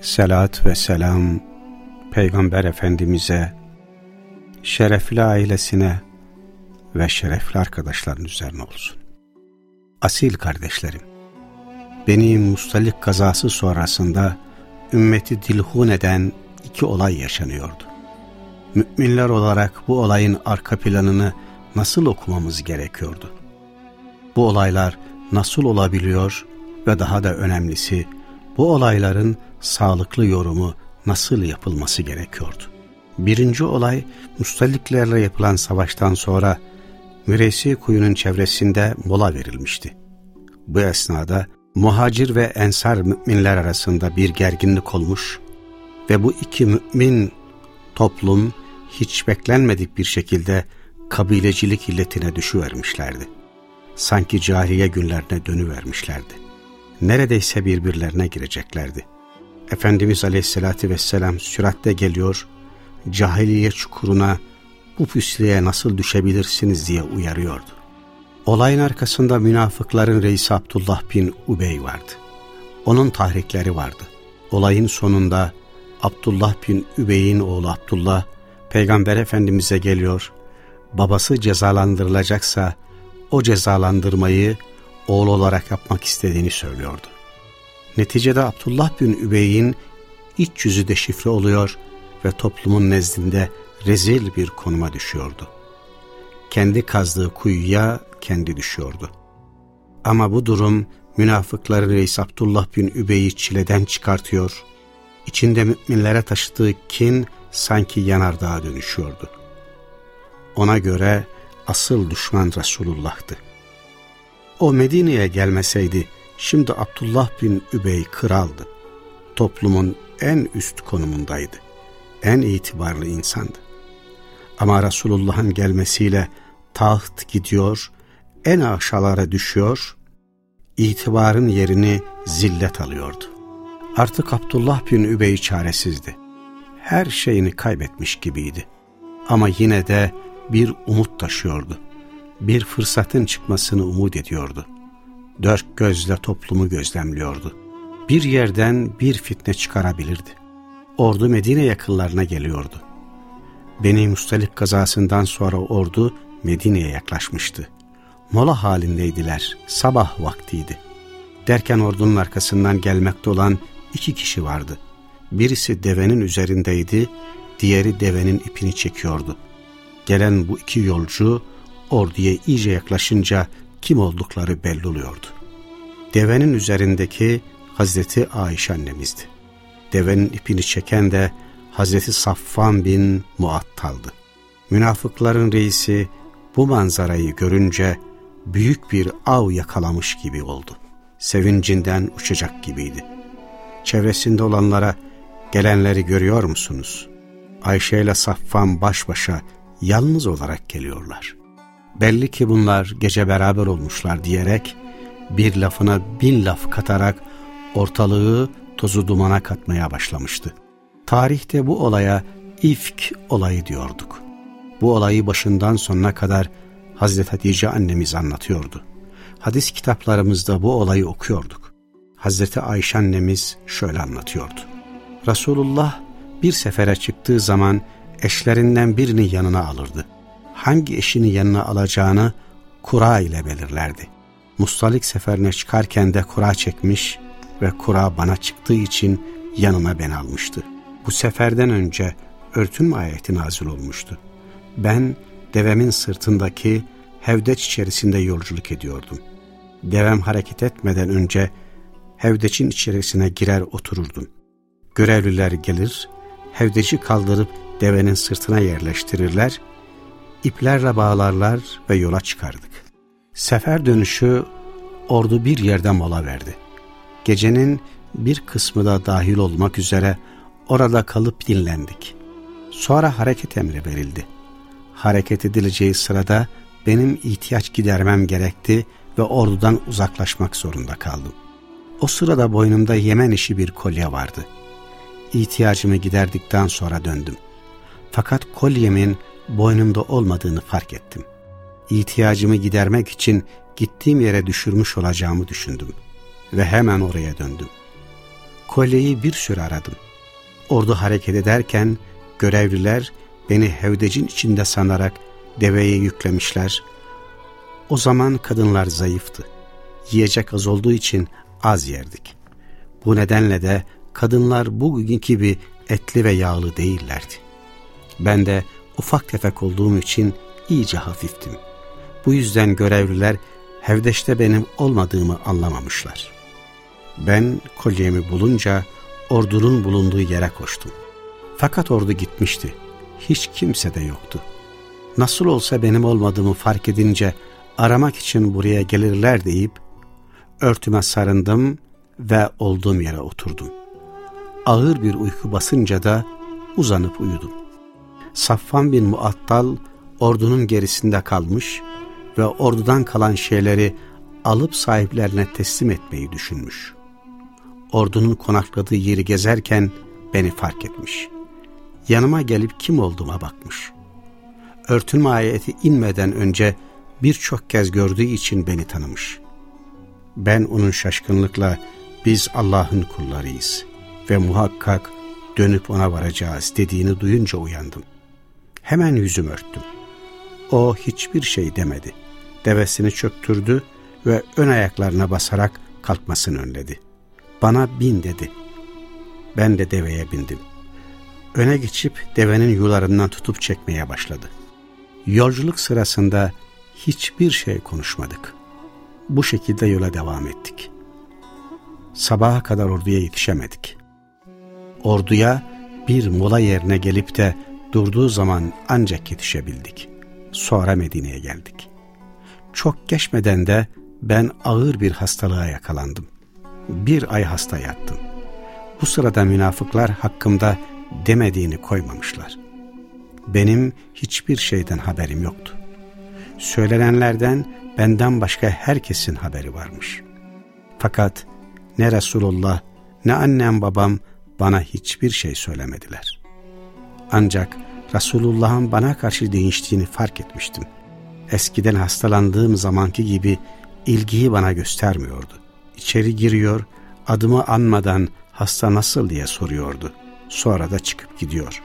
Selat ve selam Peygamber Efendimiz'e, şerefli ailesine ve şerefli arkadaşların üzerine olsun. Asil kardeşlerim, Beni Mustalik kazası sonrasında ümmeti dilhun eden iki olay yaşanıyordu. Müminler olarak bu olayın arka planını nasıl okumamız gerekiyordu? Bu olaylar nasıl olabiliyor ve daha da önemlisi bu olayların sağlıklı yorumu nasıl yapılması gerekiyordu? Birinci olay Mustaliklerle yapılan savaştan sonra Müreysi kuyunun çevresinde mola verilmişti. Bu esnada muhacir ve ensar müminler arasında bir gerginlik olmuş ve bu iki mümin toplum hiç beklenmedik bir şekilde kabilecilik illetine düşüvermişlerdi. Sanki cahiliye günlerine dönüvermişlerdi. Neredeyse birbirlerine gireceklerdi. Efendimiz Aleyhisselatü Vesselam süratle geliyor, cahiliye çukuruna bu pisliğe nasıl düşebilirsiniz diye uyarıyordu. Olayın arkasında münafıkların reisi Abdullah bin Ubey vardı. Onun tahrikleri vardı. Olayın sonunda Abdullah bin Übey'in oğlu Abdullah Peygamber Efendimiz'e geliyor. Babası cezalandırılacaksa o cezalandırmayı oğul olarak yapmak istediğini söylüyordu. Neticede Abdullah bin Übey'in iç yüzü deşifre oluyor ve toplumun nezdinde rezil bir konuma düşüyordu. Kendi kazdığı kuyuya kendi düşüyordu. Ama bu durum münafıkların reis Abdullah bin Übey'i çileden çıkartıyor, içinde müminlere taşıdığı kin sanki yanardağa dönüşüyordu. Ona göre asıl düşman Resulullah'tı. O Medine'ye gelmeseydi şimdi Abdullah bin Übey kraldı. Toplumun en üst konumundaydı. En itibarlı insandı. Ama Resulullah'ın gelmesiyle taht gidiyor, en aşağılara düşüyor, itibarın yerini zillet alıyordu. Artık Abdullah bin Übey çaresizdi. Her şeyini kaybetmiş gibiydi. Ama yine de bir umut taşıyordu. Bir fırsatın çıkmasını umut ediyordu. Dört gözle toplumu gözlemliyordu. Bir yerden bir fitne çıkarabilirdi. Ordu Medine yakınlarına geliyordu. Beni Mustalik kazasından sonra ordu Medine'ye yaklaşmıştı. Mola halindeydiler. Sabah vaktiydi. Derken ordunun arkasından gelmekte olan iki kişi vardı. Birisi devenin üzerindeydi, diğeri devenin ipini çekiyordu. Gelen bu iki yolcu orduya iyice yaklaşınca kim oldukları belli oluyordu. Devenin üzerindeki Hazreti Ayşe annemizdi. Devenin ipini çeken de Hazreti Safvan bin Muattal'dı. Münafıkların reisi bu manzarayı görünce büyük bir av yakalamış gibi oldu. Sevincinden uçacak gibiydi. Çevresinde olanlara gelenleri görüyor musunuz? Ayşe ile Safvan baş başa yalnız olarak geliyorlar. Belli ki bunlar gece beraber olmuşlar diyerek bir lafına bin laf katarak ortalığı tozu dumana katmaya başlamıştı. Tarihte bu olaya ifk olayı diyorduk. Bu olayı başından sonuna kadar Hazreti Hatice annemiz anlatıyordu. Hadis kitaplarımızda bu olayı okuyorduk. Hazreti Ayşe annemiz şöyle anlatıyordu. Resulullah bir sefere çıktığı zaman eşlerinden birini yanına alırdı. Hangi eşini yanına alacağını kura ile belirlerdi. Mustalik seferine çıkarken de kura çekmiş ve kura bana çıktığı için yanına ben almıştı. Bu seferden önce örtünme ayeti nazil olmuştu. Ben devemin sırtındaki hevdeç içerisinde yolculuk ediyordum. Devem hareket etmeden önce hevdeçin içerisine girer otururdum. Görevliler gelir, hevdeci kaldırıp devenin sırtına yerleştirirler, iplerle bağlarlar ve yola çıkardık. Sefer dönüşü ordu bir yerde mola verdi. Gecenin bir kısmı da dahil olmak üzere Orada kalıp dinlendik. Sonra hareket emri verildi. Hareket edileceği sırada benim ihtiyaç gidermem gerekti ve ordudan uzaklaşmak zorunda kaldım. O sırada boynumda Yemen işi bir kolye vardı. İhtiyacımı giderdikten sonra döndüm. Fakat kolyemin boynumda olmadığını fark ettim. İhtiyacımı gidermek için gittiğim yere düşürmüş olacağımı düşündüm ve hemen oraya döndüm. Kolyeyi bir süre aradım. Ordu hareket ederken görevliler beni hevdecin içinde sanarak deveye yüklemişler. O zaman kadınlar zayıftı. Yiyecek az olduğu için az yerdik. Bu nedenle de kadınlar bugünkü gibi etli ve yağlı değillerdi. Ben de ufak tefek olduğum için iyice hafiftim. Bu yüzden görevliler Hevdeş'te benim olmadığımı anlamamışlar. Ben kolyemi bulunca ordunun bulunduğu yere koştum. Fakat ordu gitmişti. Hiç kimse de yoktu. Nasıl olsa benim olmadığımı fark edince aramak için buraya gelirler deyip örtüme sarındım ve olduğum yere oturdum. Ağır bir uyku basınca da uzanıp uyudum. Safvan bin Muattal ordunun gerisinde kalmış ve ordudan kalan şeyleri alıp sahiplerine teslim etmeyi düşünmüş. Ordunun konakladığı yeri gezerken beni fark etmiş. Yanıma gelip kim olduğuma bakmış. Örtünme ayeti inmeden önce birçok kez gördüğü için beni tanımış. Ben onun şaşkınlıkla biz Allah'ın kullarıyız ve muhakkak dönüp ona varacağız dediğini duyunca uyandım. Hemen yüzüm örttüm. O hiçbir şey demedi. Devesini çöktürdü ve ön ayaklarına basarak kalkmasını önledi. Bana bin dedi. Ben de deveye bindim. Öne geçip devenin yularından tutup çekmeye başladı. Yolculuk sırasında hiçbir şey konuşmadık. Bu şekilde yola devam ettik. Sabaha kadar orduya yetişemedik. Orduya bir mola yerine gelip de durduğu zaman ancak yetişebildik. Sonra Medine'ye geldik. Çok geçmeden de ben ağır bir hastalığa yakalandım. Bir ay hasta yattım. Bu sırada münafıklar hakkımda demediğini koymamışlar. Benim hiçbir şeyden haberim yoktu. Söylenenlerden benden başka herkesin haberi varmış. Fakat ne Resulullah ne annem babam bana hiçbir şey söylemediler. Ancak Resulullah'ın bana karşı değiştiğini fark etmiştim. Eskiden hastalandığım zamanki gibi ilgiyi bana göstermiyordu. İçeri giriyor, adımı anmadan hasta nasıl diye soruyordu. Sonra da çıkıp gidiyor.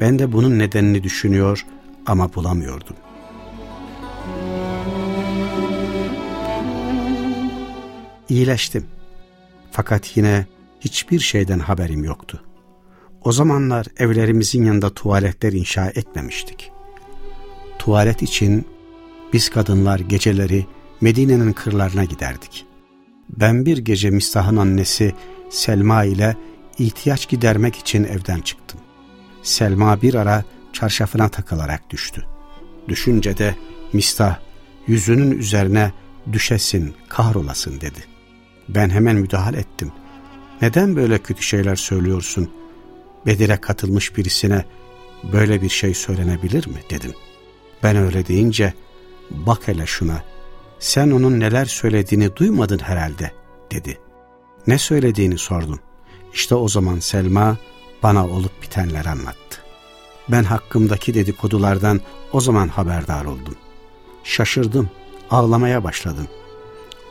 Ben de bunun nedenini düşünüyor ama bulamıyordum. İyileştim. Fakat yine hiçbir şeyden haberim yoktu. O zamanlar evlerimizin yanında tuvaletler inşa etmemiştik. Tuvalet için biz kadınlar geceleri Medine'nin kırlarına giderdik. Ben bir gece Mistah'ın annesi Selma ile ihtiyaç gidermek için evden çıktım. Selma bir ara çarşafına takılarak düştü. Düşünce de Mistah yüzünün üzerine düşesin, kahrolasın dedi. Ben hemen müdahale ettim. Neden böyle kötü şeyler söylüyorsun? Bedir'e katılmış birisine böyle bir şey söylenebilir mi dedim. Ben öyle deyince bak hele şuna sen onun neler söylediğini duymadın herhalde dedi. Ne söylediğini sordum. İşte o zaman Selma bana olup bitenleri anlattı. Ben hakkımdaki dedikodulardan o zaman haberdar oldum. Şaşırdım, ağlamaya başladım.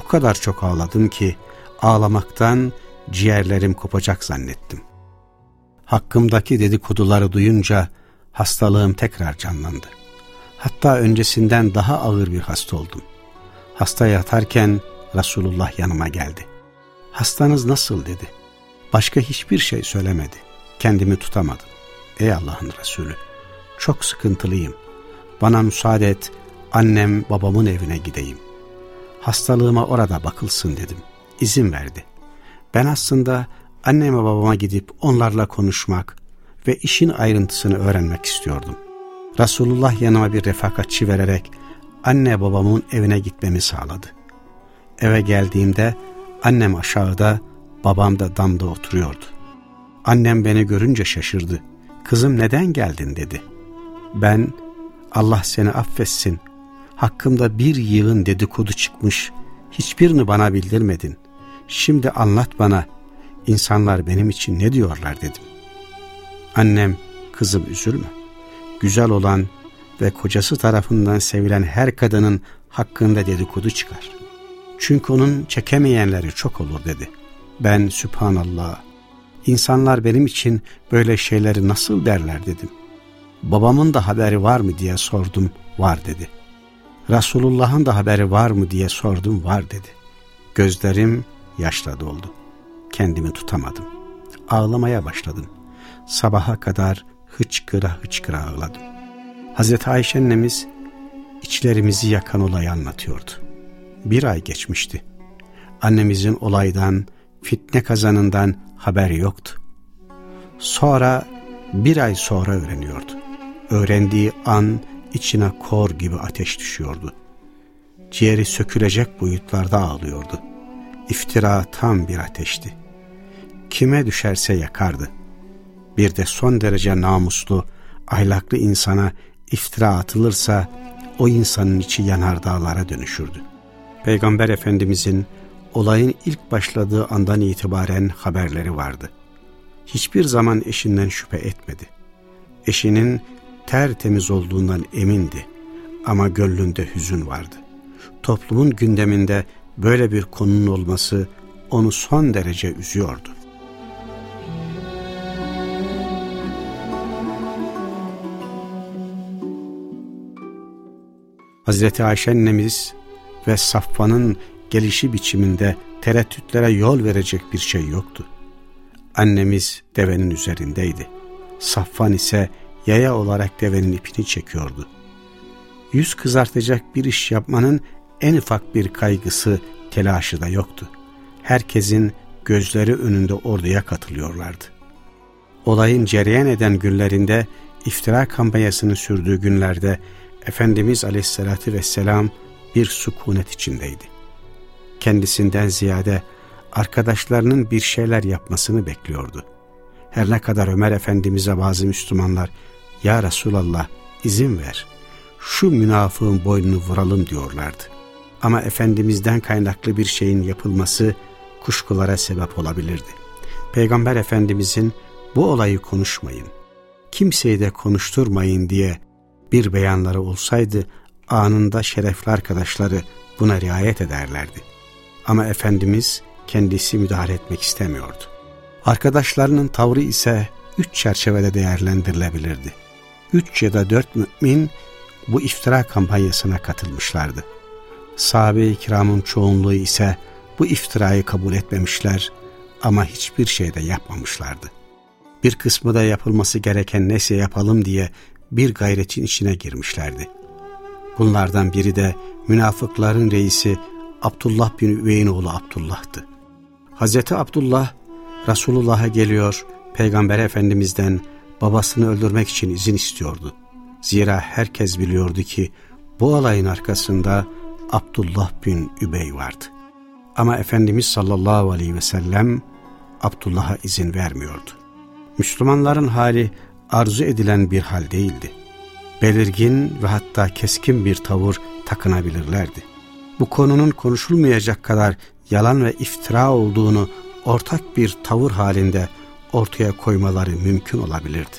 O kadar çok ağladım ki ağlamaktan ciğerlerim kopacak zannettim. Hakkımdaki dedikoduları duyunca hastalığım tekrar canlandı. Hatta öncesinden daha ağır bir hasta oldum. Hasta yatarken Resulullah yanıma geldi. Hastanız nasıl dedi. Başka hiçbir şey söylemedi. Kendimi tutamadım. Ey Allah'ın Resulü çok sıkıntılıyım. Bana müsaade et annem babamın evine gideyim. Hastalığıma orada bakılsın dedim. İzin verdi. Ben aslında anneme babama gidip onlarla konuşmak ve işin ayrıntısını öğrenmek istiyordum. Resulullah yanıma bir refakatçi vererek anne babamın evine gitmemi sağladı. Eve geldiğimde annem aşağıda, babam da damda oturuyordu. Annem beni görünce şaşırdı. Kızım neden geldin dedi. Ben Allah seni affetsin. Hakkımda bir yığın dedikodu çıkmış. Hiçbirini bana bildirmedin. Şimdi anlat bana. İnsanlar benim için ne diyorlar dedim. Annem kızım üzülme. Güzel olan ve kocası tarafından sevilen her kadının hakkında dedikodu çıkar. Çünkü onun çekemeyenleri çok olur dedi. Ben Sübhanallah, insanlar benim için böyle şeyleri nasıl derler dedim. Babamın da haberi var mı diye sordum, var dedi. Resulullah'ın da haberi var mı diye sordum, var dedi. Gözlerim yaşla doldu. Kendimi tutamadım. Ağlamaya başladım. Sabaha kadar hıçkıra hıçkıra ağladım. Hazreti Ayşe annemiz içlerimizi yakan olayı anlatıyordu. Bir ay geçmişti. Annemizin olaydan, fitne kazanından haberi yoktu. Sonra bir ay sonra öğreniyordu. Öğrendiği an içine kor gibi ateş düşüyordu. Ciğeri sökülecek boyutlarda ağlıyordu. İftira tam bir ateşti. Kime düşerse yakardı. Bir de son derece namuslu, ahlaklı insana iftira atılırsa o insanın içi yanardağlara dönüşürdü. Peygamber Efendimizin olayın ilk başladığı andan itibaren haberleri vardı. Hiçbir zaman eşinden şüphe etmedi. Eşinin tertemiz olduğundan emindi ama gönlünde hüzün vardı. Toplumun gündeminde böyle bir konunun olması onu son derece üzüyordu. Hazreti Ayşe annemiz ve Safvan'ın gelişi biçiminde tereddütlere yol verecek bir şey yoktu. Annemiz devenin üzerindeydi. Safvan ise yaya olarak devenin ipini çekiyordu. Yüz kızartacak bir iş yapmanın en ufak bir kaygısı, telaşı da yoktu. Herkesin gözleri önünde orduya katılıyorlardı. Olayın cereyan eden günlerinde, iftira kampanyasını sürdüğü günlerde Efendimiz Aleyhisselatü Vesselam bir sükunet içindeydi. Kendisinden ziyade arkadaşlarının bir şeyler yapmasını bekliyordu. Her ne kadar Ömer Efendimiz'e bazı Müslümanlar ''Ya Resulallah izin ver, şu münafığın boynunu vuralım.'' diyorlardı. Ama Efendimiz'den kaynaklı bir şeyin yapılması kuşkulara sebep olabilirdi. Peygamber Efendimiz'in bu olayı konuşmayın, kimseyi de konuşturmayın diye bir beyanları olsaydı anında şerefli arkadaşları buna riayet ederlerdi. Ama Efendimiz kendisi müdahale etmek istemiyordu. Arkadaşlarının tavrı ise üç çerçevede değerlendirilebilirdi. Üç ya da dört mümin bu iftira kampanyasına katılmışlardı. Sahabe-i kiramın çoğunluğu ise bu iftirayı kabul etmemişler ama hiçbir şey de yapmamışlardı. Bir kısmı da yapılması gereken neyse yapalım diye bir gayretin içine girmişlerdi. Bunlardan biri de münafıkların reisi Abdullah bin Üveyin oğlu Abdullah'tı. Hazreti Abdullah Resulullah'a geliyor, Peygamber Efendimiz'den babasını öldürmek için izin istiyordu. Zira herkes biliyordu ki bu olayın arkasında Abdullah bin Übey vardı. Ama Efendimiz sallallahu aleyhi ve sellem Abdullah'a izin vermiyordu. Müslümanların hali arzu edilen bir hal değildi. Belirgin ve hatta keskin bir tavır takınabilirlerdi. Bu konunun konuşulmayacak kadar yalan ve iftira olduğunu ortak bir tavır halinde ortaya koymaları mümkün olabilirdi.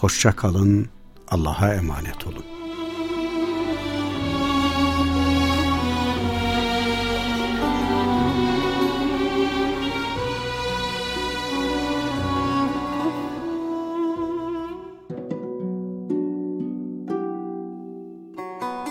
Hoşça kalın, Allah'a emanet olun.